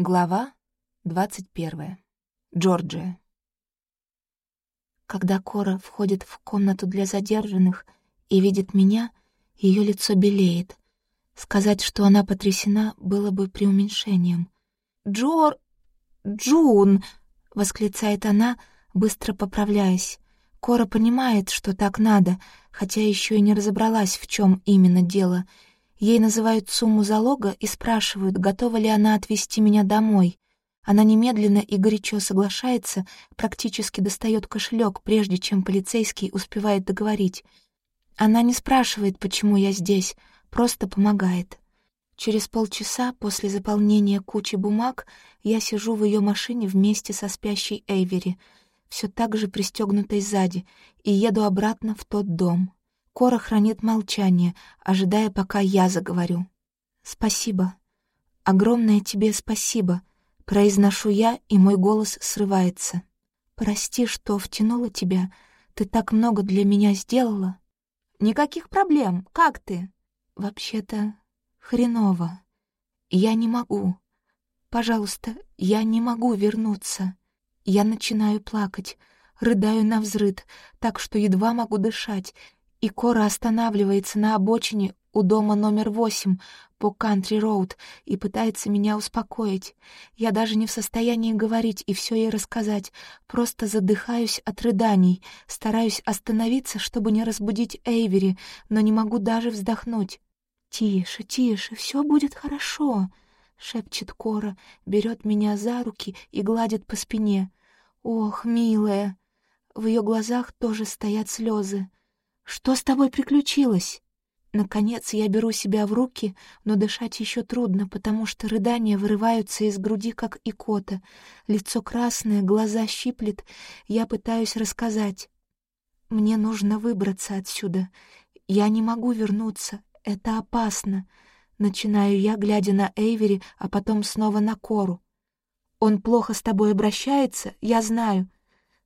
Глава 21. Джорджия. Когда Кора входит в комнату для задержанных и видит меня, ее лицо белеет. Сказать, что она потрясена, было бы преуменьшением. «Джор... Джун!» — восклицает она, быстро поправляясь. Кора понимает, что так надо, хотя еще и не разобралась, в чем именно дело — Ей называют сумму залога и спрашивают, готова ли она отвезти меня домой. Она немедленно и горячо соглашается, практически достает кошелек, прежде чем полицейский успевает договорить. Она не спрашивает, почему я здесь, просто помогает. Через полчаса после заполнения кучи бумаг я сижу в ее машине вместе со спящей Эйвери, все так же пристегнутой сзади, и еду обратно в тот дом. Кора хранит молчание, ожидая, пока я заговорю. «Спасибо. Огромное тебе спасибо», — произношу я, и мой голос срывается. «Прости, что втянула тебя. Ты так много для меня сделала». «Никаких проблем. Как ты?» «Вообще-то хреново. Я не могу. Пожалуйста, я не могу вернуться». Я начинаю плакать, рыдаю на взрыд, так что едва могу дышать — и Кора останавливается на обочине у дома номер восемь по Кантри-Роуд и пытается меня успокоить. Я даже не в состоянии говорить и все ей рассказать, просто задыхаюсь от рыданий, стараюсь остановиться, чтобы не разбудить Эйвери, но не могу даже вздохнуть. «Тише, тише, все будет хорошо», — шепчет Кора, берет меня за руки и гладит по спине. «Ох, милая!» В ее глазах тоже стоят слезы. Что с тобой приключилось?» Наконец я беру себя в руки, но дышать еще трудно, потому что рыдания вырываются из груди, как икота. Лицо красное, глаза щиплет. Я пытаюсь рассказать. «Мне нужно выбраться отсюда. Я не могу вернуться. Это опасно». Начинаю я, глядя на Эйвери, а потом снова на Кору. «Он плохо с тобой обращается, я знаю.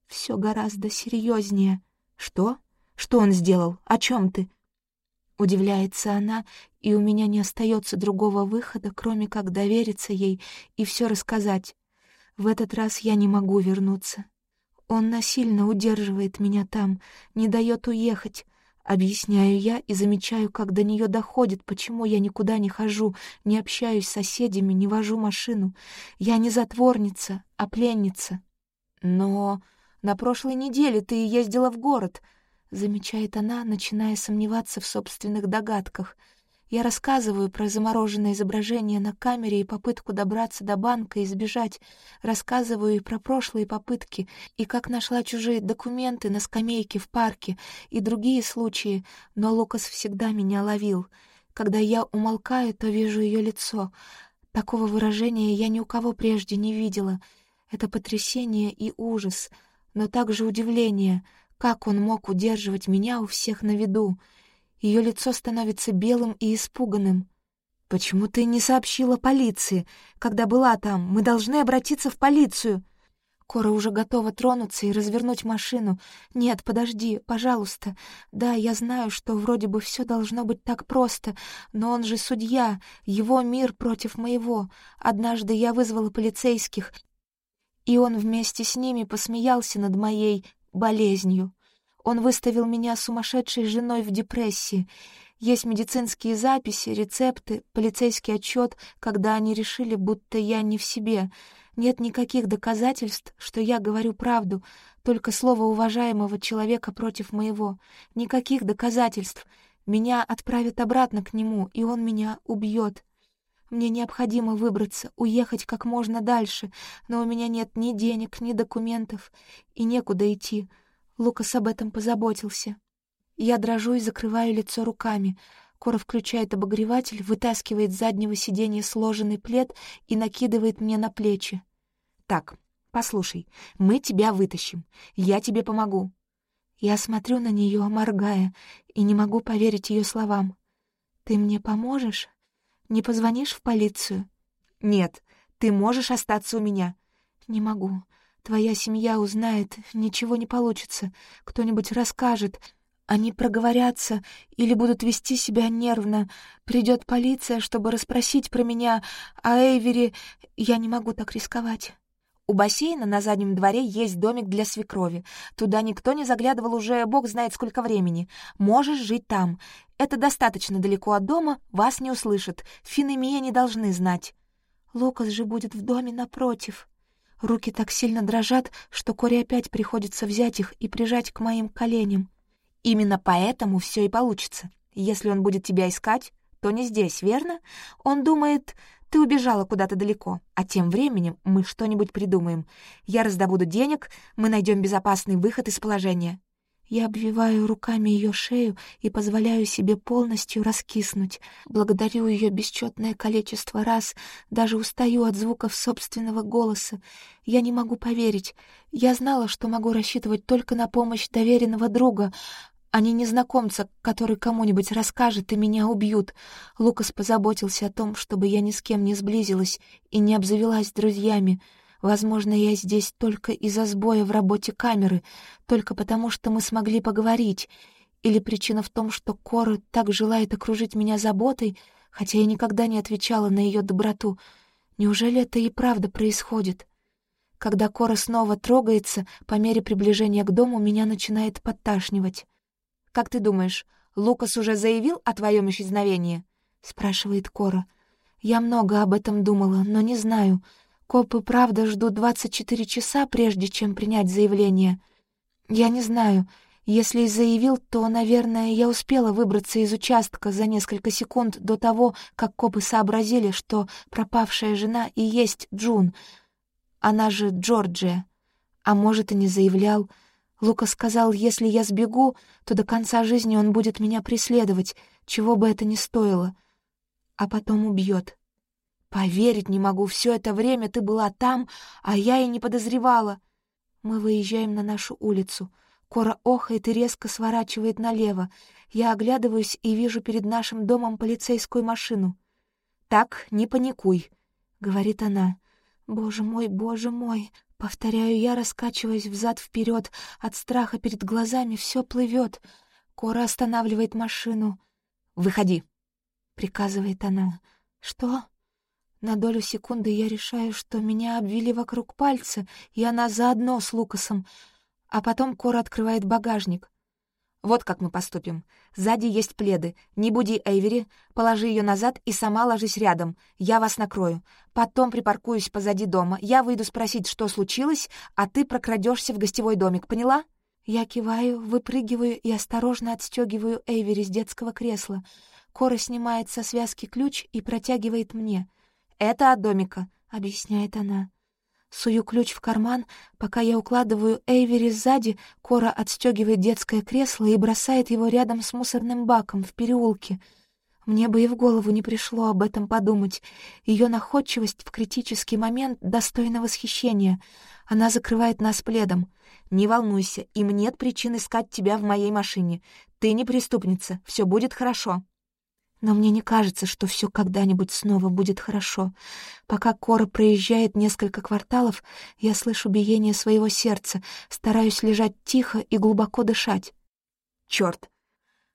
Все гораздо серьезнее. Что?» Что он сделал? О чем ты?» Удивляется она, и у меня не остается другого выхода, кроме как довериться ей и все рассказать. В этот раз я не могу вернуться. Он насильно удерживает меня там, не дает уехать. Объясняю я и замечаю, как до нее доходит, почему я никуда не хожу, не общаюсь с соседями, не вожу машину. Я не затворница, а пленница. Но на прошлой неделе ты ездила в город — замечает она, начиная сомневаться в собственных догадках. Я рассказываю про замороженное изображение на камере и попытку добраться до банка и сбежать. Рассказываю и про прошлые попытки, и как нашла чужие документы на скамейке в парке, и другие случаи, но Лукас всегда меня ловил. Когда я умолкаю, то вижу ее лицо. Такого выражения я ни у кого прежде не видела. Это потрясение и ужас, но также удивление — как он мог удерживать меня у всех на виду? Ее лицо становится белым и испуганным. «Почему ты не сообщила полиции? Когда была там, мы должны обратиться в полицию!» Кора уже готова тронуться и развернуть машину. «Нет, подожди, пожалуйста. Да, я знаю, что вроде бы все должно быть так просто, но он же судья, его мир против моего. Однажды я вызвала полицейских, и он вместе с ними посмеялся над моей болезнью. Он выставил меня сумасшедшей женой в депрессии. Есть медицинские записи, рецепты, полицейский отчет, когда они решили, будто я не в себе. Нет никаких доказательств, что я говорю правду, только слово уважаемого человека против моего. Никаких доказательств. Меня отправят обратно к нему, и он меня убьет. Мне необходимо выбраться, уехать как можно дальше, но у меня нет ни денег, ни документов, и некуда идти. Лукас об этом позаботился. Я дрожу и закрываю лицо руками. Кора включает обогреватель, вытаскивает с заднего сиденья сложенный плед и накидывает мне на плечи. «Так, послушай, мы тебя вытащим. Я тебе помогу». Я смотрю на нее, моргая, и не могу поверить ее словам. «Ты мне поможешь?» Не позвонишь в полицию?» «Нет, ты можешь остаться у меня». «Не могу. Твоя семья узнает, ничего не получится. Кто-нибудь расскажет. Они проговорятся или будут вести себя нервно. Придет полиция, чтобы расспросить про меня, а Эйвери... Я не могу так рисковать». У бассейна на заднем дворе есть домик для свекрови. Туда никто не заглядывал уже бог знает сколько времени. Можешь жить там. Это достаточно далеко от дома, вас не услышат. Фин и не должны знать. Лукас же будет в доме напротив. Руки так сильно дрожат, что Коре опять приходится взять их и прижать к моим коленям. Именно поэтому все и получится. Если он будет тебя искать, то не здесь, верно? Он думает, ты убежала куда-то далеко, а тем временем мы что-нибудь придумаем. Я раздобуду денег, мы найдем безопасный выход из положения». Я обвиваю руками ее шею и позволяю себе полностью раскиснуть. Благодарю ее бесчетное количество раз, даже устаю от звуков собственного голоса. Я не могу поверить. Я знала, что могу рассчитывать только на помощь доверенного друга, они незнакомца, который кому-нибудь расскажет, и меня убьют. Лукас позаботился о том, чтобы я ни с кем не сблизилась и не обзавелась друзьями. Возможно, я здесь только из-за сбоя в работе камеры, только потому, что мы смогли поговорить. Или причина в том, что Кора так желает окружить меня заботой, хотя я никогда не отвечала на ее доброту. Неужели это и правда происходит? Когда Кора снова трогается, по мере приближения к дому меня начинает подташнивать. «Как ты думаешь, Лукас уже заявил о твоем исчезновении?» — спрашивает Кора. «Я много об этом думала, но не знаю. Копы, правда, ждут 24 часа, прежде чем принять заявление. Я не знаю. Если и заявил, то, наверное, я успела выбраться из участка за несколько секунд до того, как копы сообразили, что пропавшая жена и есть Джун. Она же Джорджия. А может, и не заявлял. Лука сказал, если я сбегу, то до конца жизни он будет меня преследовать, чего бы это ни стоило, а потом убьет. Поверить не могу, все это время ты была там, а я и не подозревала. Мы выезжаем на нашу улицу. Кора охает и резко сворачивает налево. Я оглядываюсь и вижу перед нашим домом полицейскую машину. «Так, не паникуй», — говорит она. «Боже мой, боже мой, Повторяю я, раскачиваясь взад вперед, от страха перед глазами все плывет. Кора останавливает машину. «Выходи!» — приказывает она. «Что?» На долю секунды я решаю, что меня обвели вокруг пальца, и она заодно с Лукасом. А потом Кора открывает багажник. Вот как мы поступим. Сзади есть пледы. Не буди Эйвери, положи ее назад и сама ложись рядом. Я вас накрою. Потом припаркуюсь позади дома. Я выйду спросить, что случилось, а ты прокрадешься в гостевой домик, поняла?» Я киваю, выпрыгиваю и осторожно отстегиваю Эйвери с детского кресла. Кора снимает со связки ключ и протягивает мне. «Это от домика», — объясняет она. Сую ключ в карман. Пока я укладываю Эйвери сзади, Кора отстегивает детское кресло и бросает его рядом с мусорным баком в переулке. Мне бы и в голову не пришло об этом подумать. Ее находчивость в критический момент достойна восхищения. Она закрывает нас пледом. «Не волнуйся, им нет причин искать тебя в моей машине. Ты не преступница, все будет хорошо». Но мне не кажется, что все когда-нибудь снова будет хорошо. Пока Кора проезжает несколько кварталов, я слышу биение своего сердца, стараюсь лежать тихо и глубоко дышать. Черт!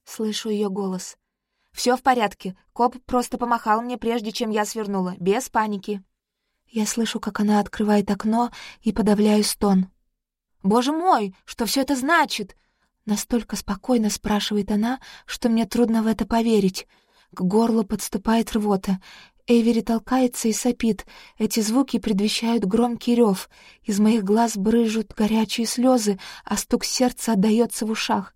Слышу ее голос. Все в порядке. Коп просто помахал мне, прежде чем я свернула. Без паники. Я слышу, как она открывает окно и подавляю стон. «Боже мой, что все это значит?» Настолько спокойно спрашивает она, что мне трудно в это поверить — к горлу подступает рвота. Эвери толкается и сопит. Эти звуки предвещают громкий рев. Из моих глаз брызжут горячие слезы, а стук сердца отдаётся в ушах.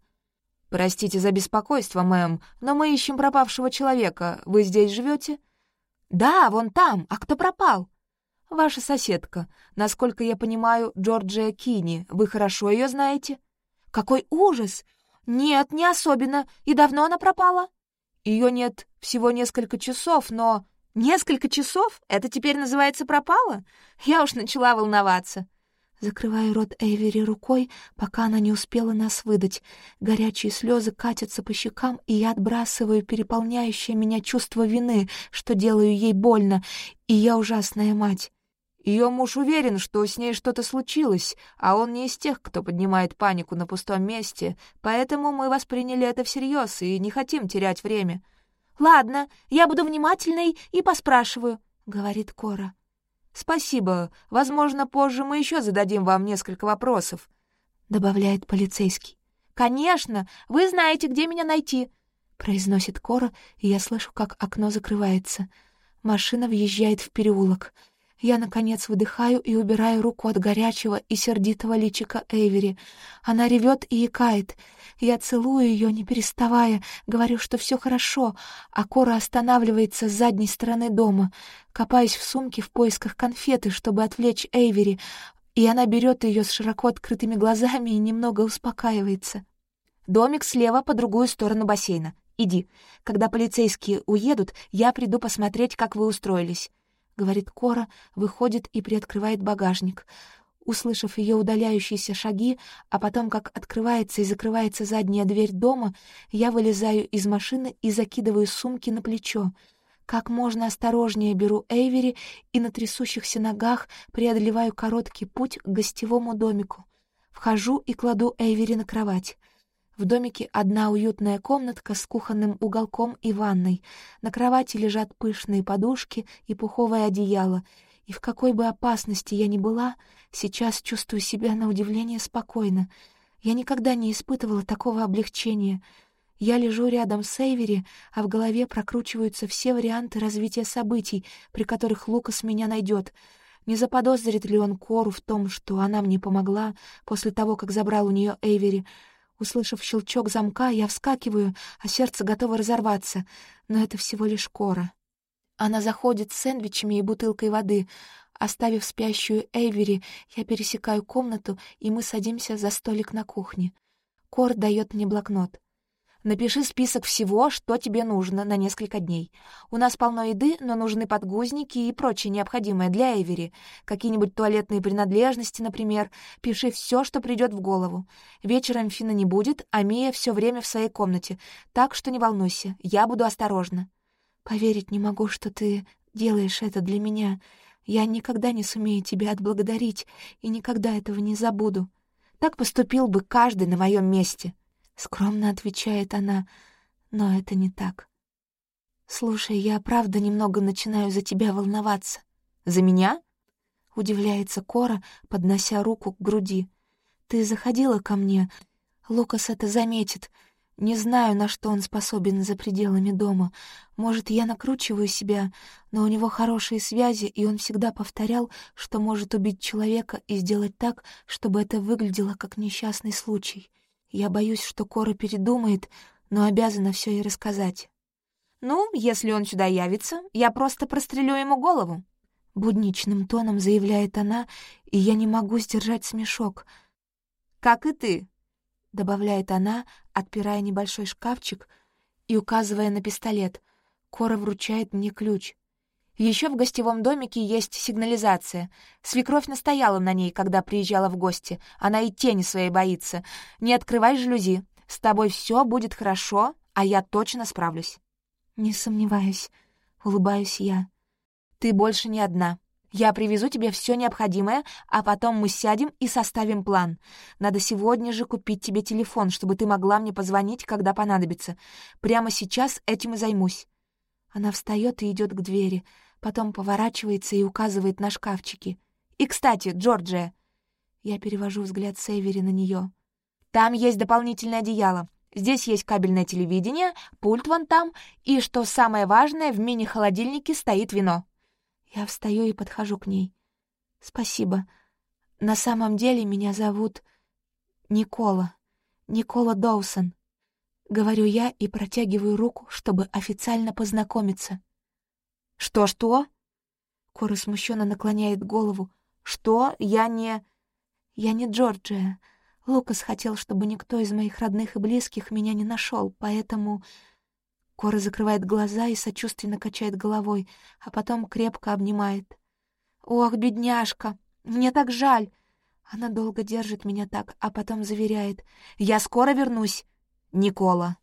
«Простите за беспокойство, мэм, но мы ищем пропавшего человека. Вы здесь живете? «Да, вон там. А кто пропал?» «Ваша соседка. Насколько я понимаю, Джорджия Кини. Вы хорошо ее знаете?» «Какой ужас! Нет, не особенно. И давно она пропала?» Ее нет всего несколько часов, но... Несколько часов? Это теперь называется пропало? Я уж начала волноваться. Закрываю рот Эвери рукой, пока она не успела нас выдать. Горячие слезы катятся по щекам, и я отбрасываю переполняющее меня чувство вины, что делаю ей больно, и я ужасная мать. Ее муж уверен, что с ней что-то случилось, а он не из тех, кто поднимает панику на пустом месте, поэтому мы восприняли это всерьез и не хотим терять время. «Ладно, я буду внимательной и поспрашиваю», — говорит Кора. «Спасибо. Возможно, позже мы еще зададим вам несколько вопросов», — добавляет полицейский. «Конечно! Вы знаете, где меня найти!» — произносит Кора, и я слышу, как окно закрывается. Машина въезжает в переулок — я, наконец, выдыхаю и убираю руку от горячего и сердитого личика Эйвери. Она ревет и икает. Я целую ее, не переставая, говорю, что все хорошо, а Кора останавливается с задней стороны дома. Копаюсь в сумке в поисках конфеты, чтобы отвлечь Эйвери, и она берет ее с широко открытыми глазами и немного успокаивается. «Домик слева по другую сторону бассейна. Иди. Когда полицейские уедут, я приду посмотреть, как вы устроились. — говорит Кора, выходит и приоткрывает багажник. Услышав ее удаляющиеся шаги, а потом, как открывается и закрывается задняя дверь дома, я вылезаю из машины и закидываю сумки на плечо. Как можно осторожнее беру Эйвери и на трясущихся ногах преодолеваю короткий путь к гостевому домику. Вхожу и кладу Эйвери на кровать. В домике одна уютная комнатка с кухонным уголком и ванной. На кровати лежат пышные подушки и пуховое одеяло. И в какой бы опасности я ни была, сейчас чувствую себя на удивление спокойно. Я никогда не испытывала такого облегчения. Я лежу рядом с Эйвери, а в голове прокручиваются все варианты развития событий, при которых Лукас меня найдет. Не заподозрит ли он Кору в том, что она мне помогла после того, как забрал у нее Эйвери — Услышав щелчок замка, я вскакиваю, а сердце готово разорваться. Но это всего лишь кора. Она заходит с сэндвичами и бутылкой воды. Оставив спящую Эйвери, я пересекаю комнату, и мы садимся за столик на кухне. Кор дает мне блокнот. Напиши список всего, что тебе нужно на несколько дней. У нас полно еды, но нужны подгузники и прочее необходимое для Эвери. Какие-нибудь туалетные принадлежности, например. Пиши все, что придет в голову. Вечером Фина не будет, а Мия все время в своей комнате. Так что не волнуйся, я буду осторожна. Поверить не могу, что ты делаешь это для меня. Я никогда не сумею тебя отблагодарить и никогда этого не забуду. Так поступил бы каждый на моем месте. Скромно отвечает она, но это не так. «Слушай, я правда немного начинаю за тебя волноваться». «За меня?» — удивляется Кора, поднося руку к груди. «Ты заходила ко мне. Лукас это заметит. Не знаю, на что он способен за пределами дома. Может, я накручиваю себя, но у него хорошие связи, и он всегда повторял, что может убить человека и сделать так, чтобы это выглядело как несчастный случай. Я боюсь, что Кора передумает, но обязана все ей рассказать. «Ну, если он сюда явится, я просто прострелю ему голову», — будничным тоном заявляет она, и я не могу сдержать смешок. «Как и ты», — добавляет она, отпирая небольшой шкафчик и указывая на пистолет. Кора вручает мне ключ. Еще в гостевом домике есть сигнализация. Свекровь настояла на ней, когда приезжала в гости. Она и тени своей боится. Не открывай жалюзи. С тобой все будет хорошо, а я точно справлюсь. Не сомневаюсь. Улыбаюсь я. Ты больше не одна. Я привезу тебе все необходимое, а потом мы сядем и составим план. Надо сегодня же купить тебе телефон, чтобы ты могла мне позвонить, когда понадобится. Прямо сейчас этим и займусь. Она встает и идет к двери, потом поворачивается и указывает на шкафчики. «И, кстати, Джорджия!» Я перевожу взгляд Севери на нее. «Там есть дополнительное одеяло. Здесь есть кабельное телевидение, пульт вон там, и, что самое важное, в мини-холодильнике стоит вино». Я встаю и подхожу к ней. «Спасибо. На самом деле меня зовут Никола. Никола Доусон». — говорю я и протягиваю руку, чтобы официально познакомиться. «Что-что?» Кора смущенно наклоняет голову. «Что? Я не...» «Я не Джорджия. Лукас хотел, чтобы никто из моих родных и близких меня не нашел, поэтому...» Кора закрывает глаза и сочувственно качает головой, а потом крепко обнимает. «Ох, бедняжка! Мне так жаль!» Она долго держит меня так, а потом заверяет. «Я скоро вернусь!» Никола.